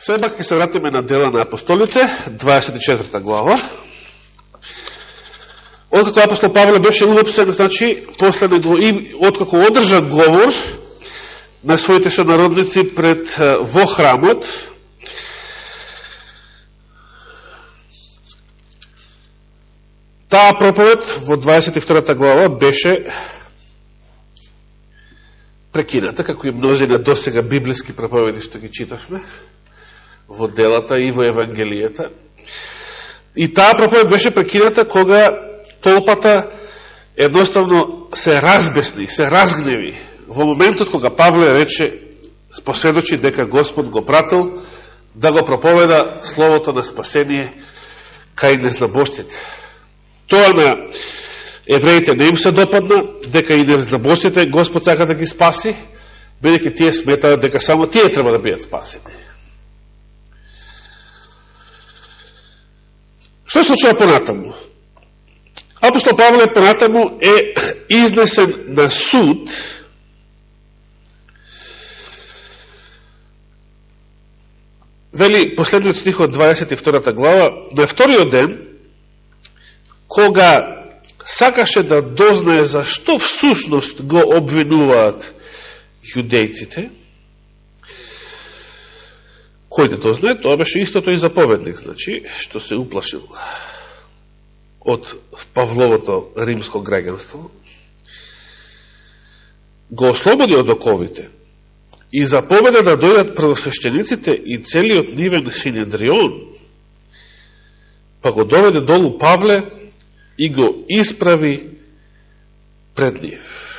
Сега ќе се вратиме на дела на апостолите, 24 глава. Откако апостол Павле беше улепсен, значи, после него, и откако одржа говор на своите сонародници пред во храмот, таа проповед во 22 глава беше прекината, како и мнозина досега библиски проповеди што ги читавме во делата и во Евангелијата. И таа проповед беше прекината кога толпата едноставно се разбесни, се разгневи во моментот кога Павле рече, споседочи дека Господ го пратил да го проповеда словото на спасение кај незнабоштите. Тоа на евреите не им се допадна, дека и незнабоштите Господ сака да ги спаси, бидеќи тие сметаат дека само тие треба да бидат спасени. Што се случува понатаму? Апостол Павле понатаму е изнесен на суд вели последниот стих од 22 глава, на вториот ден, кога сакаше да дознае за што всушност го обвинуваат јудејците, кој да знае? тоа беше истото и заповедник, значи, што се уплашил од Павловото римско граѓанство, го ослободи од оковите и заповеда да дојдат првосвещениците и целиот нивен синедрион, па го доведе долу Павле и го исправи пред нив.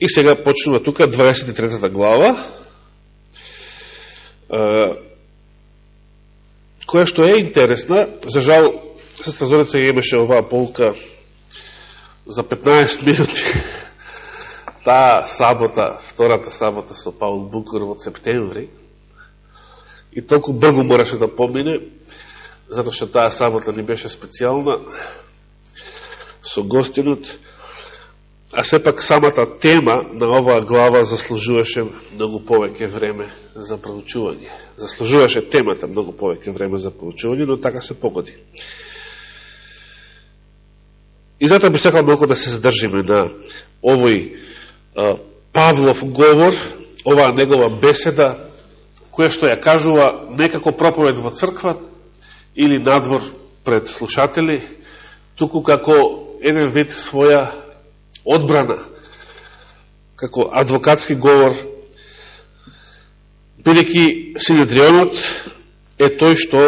И сега почнува тука 23 глава, која што е интересна, за жал, сестра Зорица имаше оваа полка за 15 минути. Таа сабота, втората сабота со Паул Букур во септември, и толку брзо мораше да помине, затоа што таа сабота ни беше специјална, со гостинот, а сепак самата тема на оваа глава заслужуваше многу повеќе време за проучување. Заслужуваше темата многу повеќе време за проучување, но така се погоди. И затоа би сакал многу да се задржиме на овој а, Павлов говор, оваа негова беседа, која што ја кажува некако проповед во црква или надвор пред слушатели, туку како еден вид своја одбрана, како адвокатски говор, бидеќи Синедрионот е тој што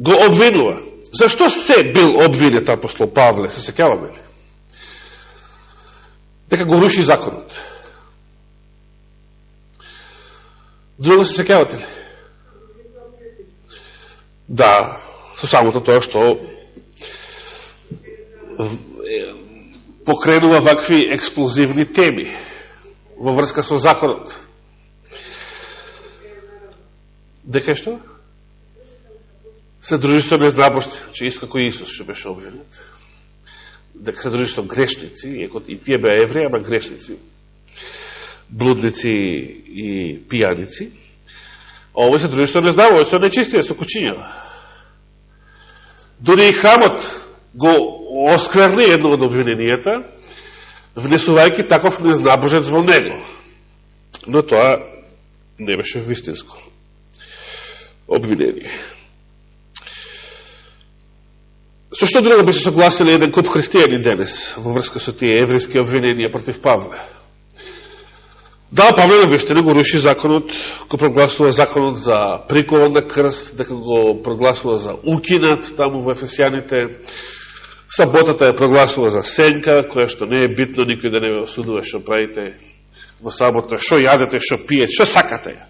го обвинува. Зашто се бил обвинет апостол Павле, се секаваме ли? Дека го руши законот. Друго се секавате ли? Да, со самото тоа што покренува вакви експлозивни теми во врска со законот. Дека што? Се дружи со незнабошти, че искако Исус што беше обвинет. Дека се дружи со грешници, и тие беа евреи, ама грешници, блудници и пијаници. А овој се дружи со незнабошти, со нечистија, со кучињава. Дори и храмот го оскверни едно од обвиненијата, внесувајќи таков незнабожец во него. Но тоа не беше вистинско обвинение. Со што друго би се согласили еден куп христијани денес во врска со тие еврейски обвиненија против Павле? Да, Павле на вистина го руши законот, го прогласува законот за прикован на крст, дека го прогласува за укинат таму во Ефесијаните, Саботата ја прогласува за сенка, која што не е битно никој да не ве осудува што правите во сабота, што јадете, што пиете, што сакате ја.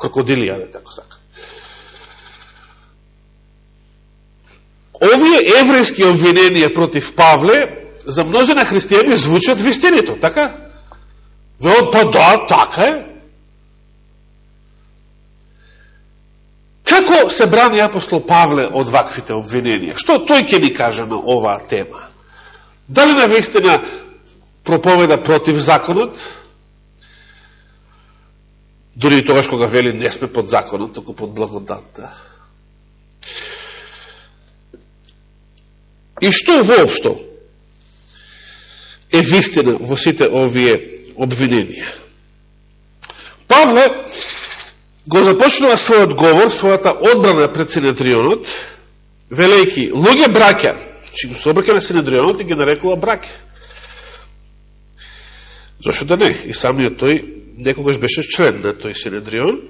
Крокодили јадете, ако сакате. Овие еврејски обвиненија против Павле за множина христијани звучат вистинито, така? Ве па да, така е. Како се брани апостол Павле од ваквите обвиненија? Што тој ќе ни каже на оваа тема? Дали на вистина проповеда против законот, дори и тогаш кога вели не сме под законот, току под благодатта. И што воопшто е вистина во сите овие обвиненија? Павле го започнува својот говор, својата одбрана пред Синедрионот, велејки, луѓе браќа, че го се обрка на Синедрионот и ги нарекува браќа. Зошто да не? И самиот тој некогаш беше член на тој Синедрион,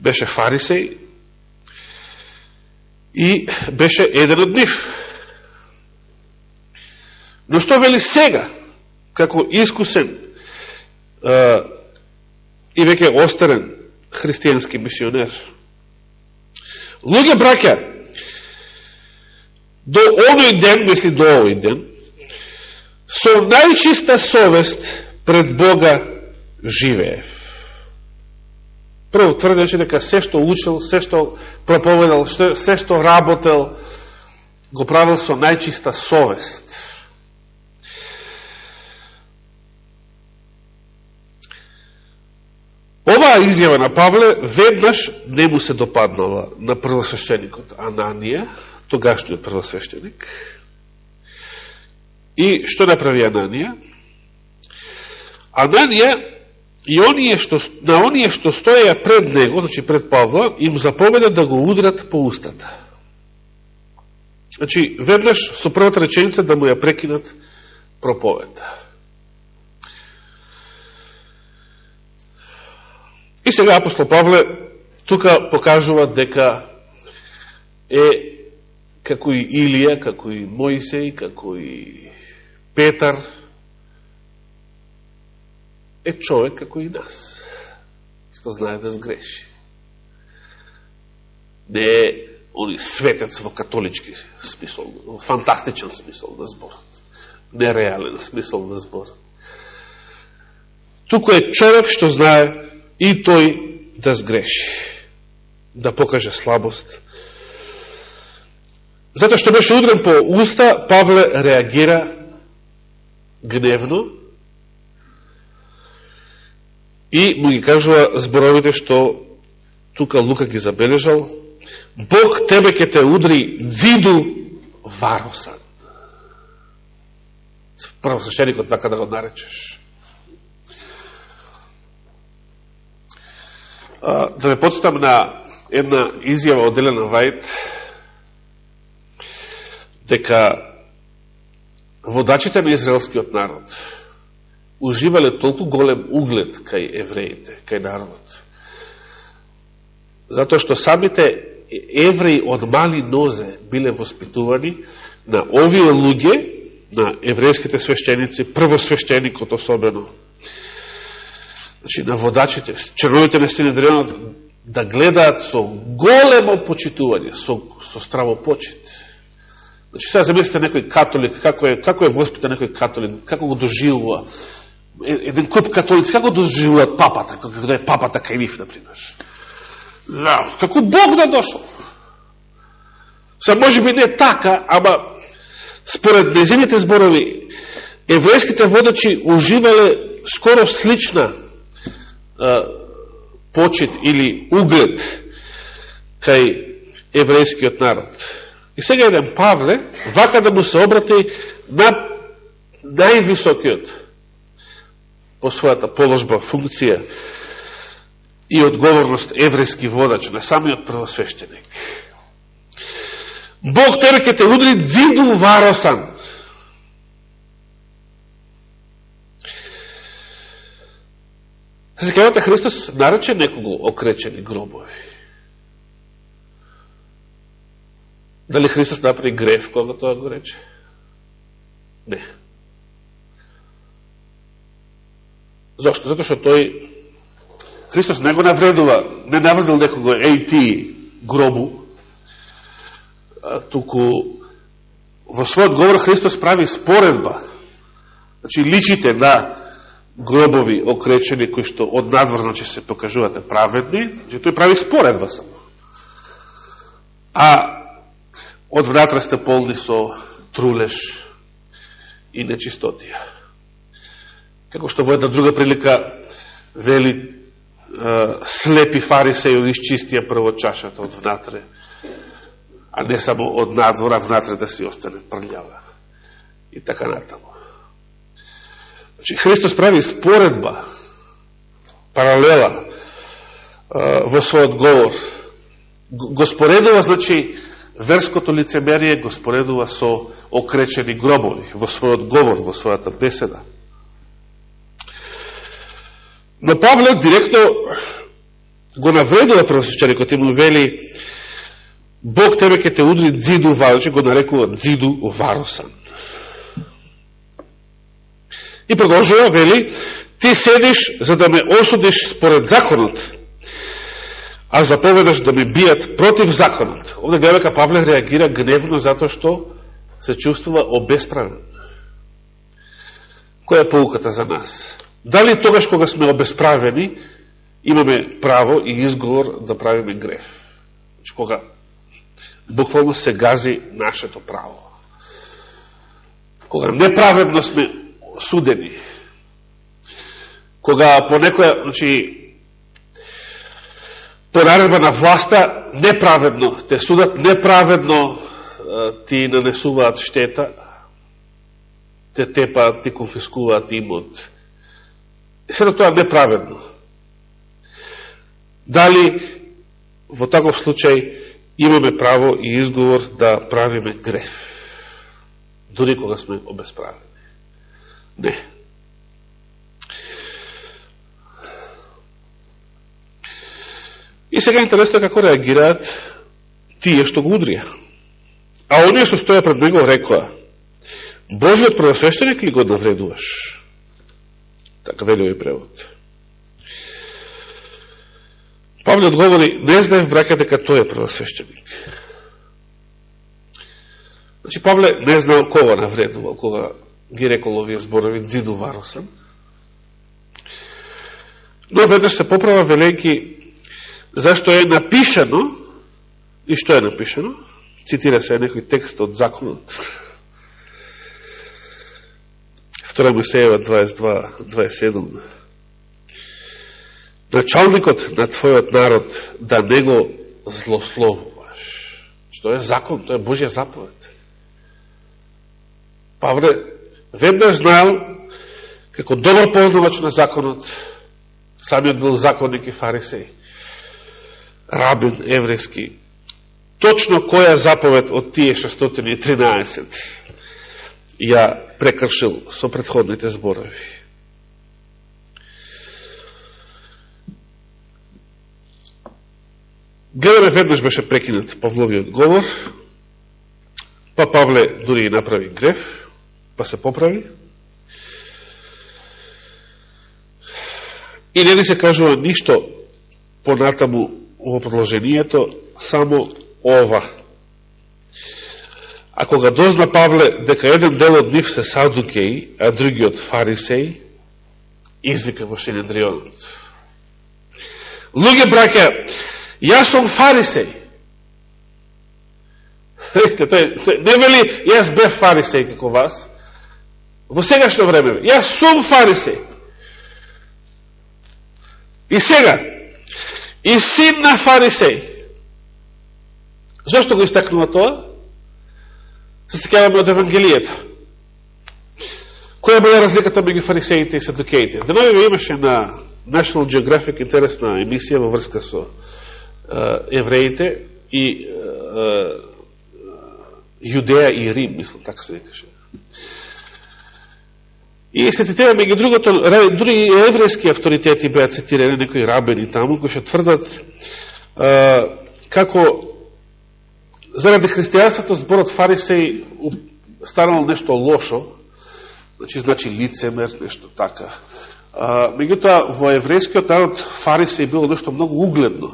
беше фарисеј и беше еден од нив. Но што вели сега, како искусен и веќе остарен христијански мисионер. Луѓе браќа, до овој ден, мисли до овој ден, со најчиста совест пред Бога живеев. Прво тврдеше дека се што учил, се што проповедал, се што работел, го правил со најчиста совест. Оваа изјава на Павле веднаш не му се допаднала на првосвещеникот Ананија, тогашниот првосвещеник. И што направи Ананија? Ананија и оние што, на оние што стоја пред него, значи пред Павла, им заповеда да го удрат по устата. Значи, веднаш со првата реченица да му ја прекинат проповета. И сега апостол Павле тука покажува дека е како и Илија, како и Моисеј, како и Петар, е човек како и нас, што знае да сгреши. Не е они светец во католички смисол, во фантастичен смисол на зборот, нереален смисол на зборот. Туку е човек што знае и тој да сгреши, да покаже слабост. Затоа што беше удрен по уста, Павле реагира гневно и му ги кажува зборовите што тука Лука ги забележал. Бог тебе ке те удри дзиду варосан. Првосвещеникот така да го наречеш. Да ме подстам на една изјава од Елена Вајт, дека водачите на израелскиот народ уживале толку голем углед кај евреите, кај народот. Затоа што самите евреи од мали нозе биле воспитувани на овие луѓе, на еврејските свещеници, првосвещеникот особено, значи, на водачите, черновите на Синедрионот, да гледаат со големо почитување, со, со страво почит. Значи, сега замислите некој католик, како е, како е воспитан некој католик, како го доживува, еден куп католици, како доживуваат папата, како да е папата кај нив, например. Да, како Бог да дошол. Са може би не така, ама според незините зборови, еврејските водачи уживале скоро слична почет или углед кај еврејскиот народ. И сега еден Павле, вака да му се обрати на највисокиот по својата положба, функција и одговорност еврејски водач на самиот првосвещеник. Бог тебе ке те удри дзиду варосан. Секавате, Христос нарече некого окречени гробови. Дали Христос направи греф кога тоа го рече? Не. Зошто? Зато што тој Христос не го навредува, не навредил некого еј ти гробу, туку во својот говор Христос прави споредба. Значи, личите на гробови окречени кои што од надвор че се покажувате праведни, че тој прави споредба само. А од внатре сте полни со трулеш и нечистотија. Како што во една друга прилика вели слепи фарисеју изчистија прво чашата од внатре, а не само од надвора внатре да си остане прљава. И така натаму. Значи, Христос прави споредба, паралела во својот говор. Го споредува, значи, верското лицемерие го споредува со окречени гробови во својот говор, во својата беседа. Но Павле директно го навредува првосвещеникот и му вели Бог тебе ке те удри дзиду варосан, значи го нарекува дзиду варосан. И продолжува, вели, ти седиш за да ме осудиш според законот, а заповедаш да ме бијат против законот. Овде гледа Павле реагира гневно затоа што се чувствува обесправен. Која е полуката за нас? Дали тогаш кога сме обесправени, имаме право и изговор да правиме греф? Значи, кога буквално се гази нашето право. Кога неправедно сме судени, кога по некоја, значи, по наредба на власта, неправедно те судат, неправедно ти нанесуваат штета, те тепаат, ти конфискуваат имот. И сега тоа неправедно. Дали во таков случај имаме право и изговор да правиме греф, дори кога сме обесправени? Не. И сега интересно како реагираат тие што го удрија. А оние што стоја пред него рекоа, Божиот првосвещеник ли го навредуваш? Така вели овој превод. Павле одговори, не знаев брака дека тој е првосвещеник. Значи Павле не знаел кога навредувал, кога ги рекол овие зборови дзиду варосен. Но веднаш се поправа велејки зашто е напишано и што е напишано. Цитира се некој текст од законот. 2 Мојсеева 22-27 началникот на твојот народ да не го злословуваш. Што е закон, тоа е Божја заповед. Павле веднаш знаел, како добар познавач на законот, самиот бил законник и фарисеј, рабин еврејски, точно која заповед од тие 613 ја прекршил со предходните зборови. Гледаме веднаш беше прекинат Павловиот говор, па Павле дури и направи греф, па се поправи. И не ли се кажува ништо понатаму во продолжението, само ова. А кога дозна Павле дека еден дел од нив се садукеи, а другиот фарисеи, извика во Шенедрионот. Луѓе, браке, Јас сум фарисеј. Ректе, тој, тој, не вели, јас бев фарисеј како вас. Во сегашно време, јас сум фарисеј. И сега, и син на фарисеј. Зошто го истакнува тоа? Се секаваме од Евангелијата. Која била разликата меѓу фарисеите и садукеите? Деновиве имаше на National Geographic интересна емисија во врска со евреите и Јудеја и Рим, мислам, така се викаше. И се цитира меѓу другото, други еврејски авторитети беа цитирани, некои рабени таму, кои што тврдат како заради христијанството зборот фарисеј станал нешто лошо, значи, значи лицемер, нешто така. меѓутоа, во еврејскиот народ фарисеј било нешто многу угледно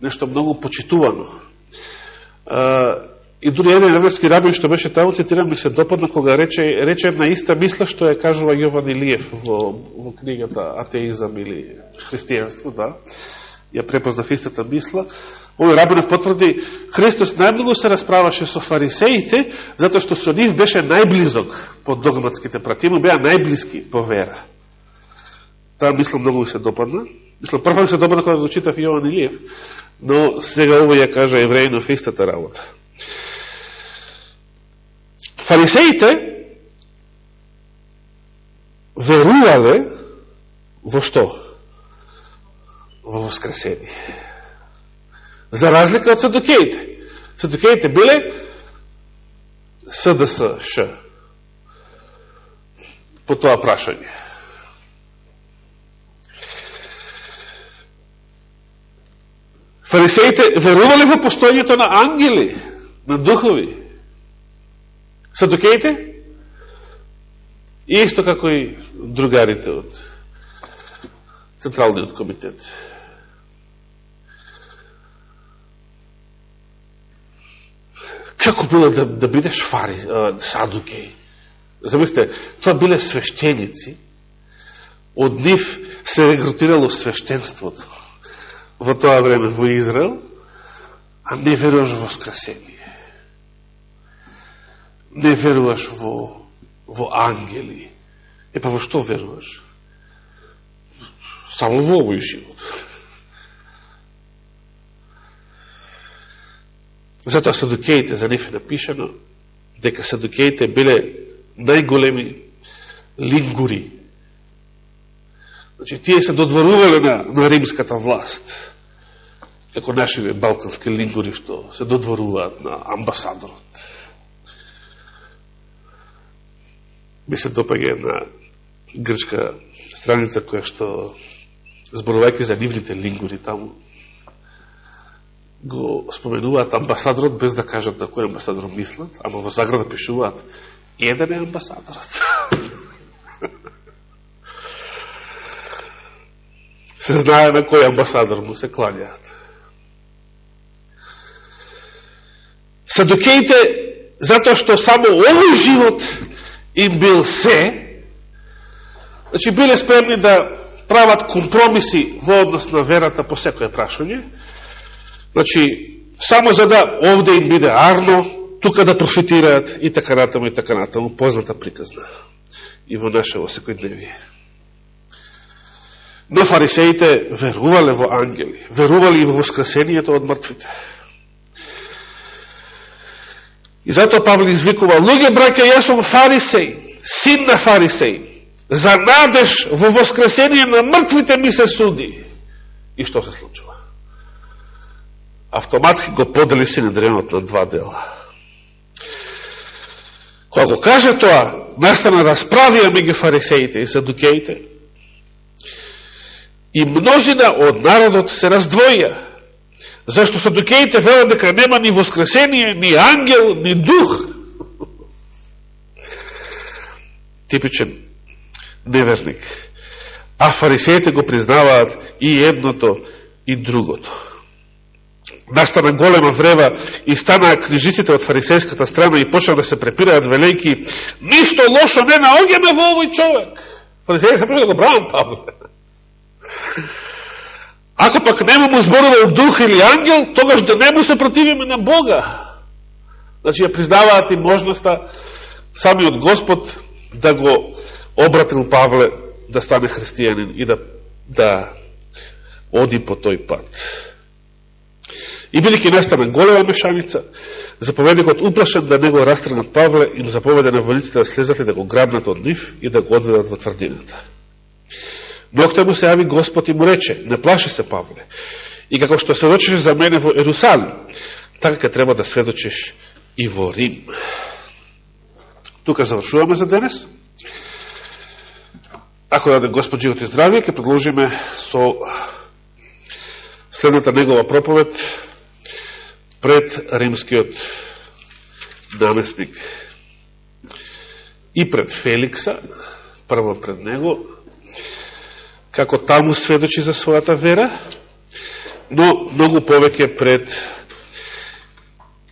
нешто многу почитувано. И дури еден еврејски рабин што беше таму, цитирам, ми се допадна кога рече, рече една иста мисла што ја кажува Јован Илиев во, во книгата Атеизам или Христијанство, да, ја препознав истата мисла, Овој рабинов потврди, Христос најмногу се расправаше со фарисеите, затоа што со нив беше најблизок по догматските прати, му беа најблиски по вера. Таа мисла многу ми се допадна. Мислам, прва ми се допадна кога го читав Јован Илиев, но сега ово ја кажа евреинов истата работа. Фарисеите верувале во што? Во воскресение. За разлика од садокеите. Садокеите биле СДСШ по тоа прашање. Фарисеите верувале во постојањето на ангели, на духови. Садокеите? Исто како и другарите од Централниот комитет. Како било да, да бидеш фари, садукеј? Замислите, тоа биле свештеници, од нив се регрутирало свештенството во тоа време во Израел, а не веруваш во воскресение. Не веруваш во, во ангели. Е па во што веруваш? Само во овој живот. Затоа садукеите за нив е напишано дека садукеите биле најголеми лингури. Значи, тие се додворувале на, на римската власт, како нашиве балкански лингури што се додворуваат на амбасадорот. Ми се допаѓа една грчка страница која што зборувајќи за нивните лингури таму го споменуваат амбасадорот без да кажат на кој амбасадор мислат, ама во заграда пишуваат еден е амбасадорот. се знае на кој амбасадор му се кланјаат. Садокеите, затоа што само овој живот им бил се, значи биле спремни да прават компромиси во однос на верата по секое прашање, Значи, само за да овде им биде арно, тука да профитираат и така натаму и така натаму, позната приказна. И во наше во дневие. Но фарисеите верувале во ангели, верувале и во воскресението од мртвите. И затоа Павле извикува, луѓе, браке, јас сум фарисеј, син на фарисеј, за надеж во воскресение на мртвите ми се суди. И што се случува? автоматски го подели Синедренот на два дела. Кога го каже тоа, настана расправија меѓу фарисеите и садукеите, и множина од народот се раздвоја, зашто садукеите велат дека нема ни воскресение, ни ангел, ни дух. Типичен неверник. А фарисеите го признаваат и едното, и другото настана голема врева и станаа книжиците од фарисејската страна и почна да се препираат велејки, ништо лошо не наогеме во овој човек. Фарисејите се почна да го бранат Павле. Ако пак нема му зборува дух или ангел, тогаш да не му се противиме на Бога. Значи ја признаваат и можноста самиот Господ да го обратил Павле да стане христијанин и да, да оди по тој пат. И билики настана голема мешаница, заповедникот уплашен да не го Павле Павле, им заповеда на војниците да слезат и да го грабнат од нив и да го одведат во тврдината. Нокта му се јави Господ и му рече, не плаши се Павле, и како што сведочеше за мене во Ерусалим, така ке треба да сведочеш и во Рим. Тука завршуваме за денес. Ако даде Господ живот и здравие, ќе продолжиме со следната негова проповед пред римскиот наместник и пред Феликса, прво пред него, како таму сведочи за својата вера, но многу повеќе пред,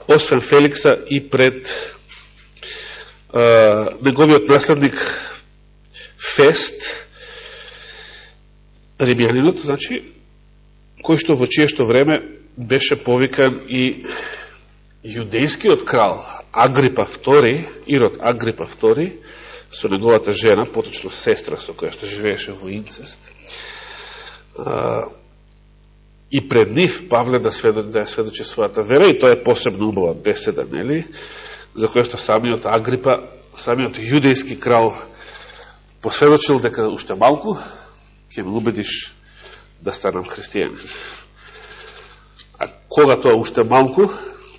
освен Феликса, и пред а, неговиот наследник Фест, римјанинот, значи, кој што во чиешто време беше повикан и јудејскиот крал Агрипа II, Ирод Агрипа II, со неговата жена, поточно сестра со која што живееше во инцест. И пред нив Павле да, сведок, да ја сведочи својата вера, и тоа е посебно убава беседа, нели? За која што самиот Агрипа, самиот јудејски крал, посведочил дека уште малку ќе ме убедиш да станам христијанин. А кога тоа уште малку,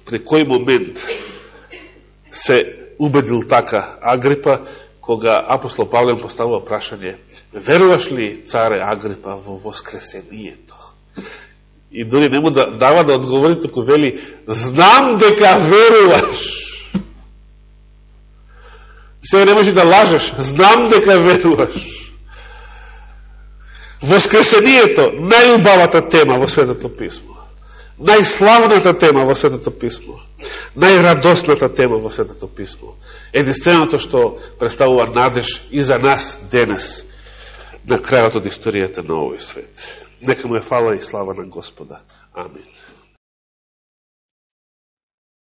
при кој момент се убедил така Агрипа, кога апостол Павле поставува прашање, веруваш ли, царе Агрипа, во воскресението? И дори не му да, дава да одговори, току вели, знам дека веруваш. Сега не може да лажеш, знам дека веруваш. Воскресението, најубавата тема во Светото Писмо. Најславната тема во Светото Писмо. Најрадосната тема во Светото Писмо. Единственото што представува надеж и за нас денес, на крајот од историјата на овој свет. Нека му е фала и слава на Господа. Амин.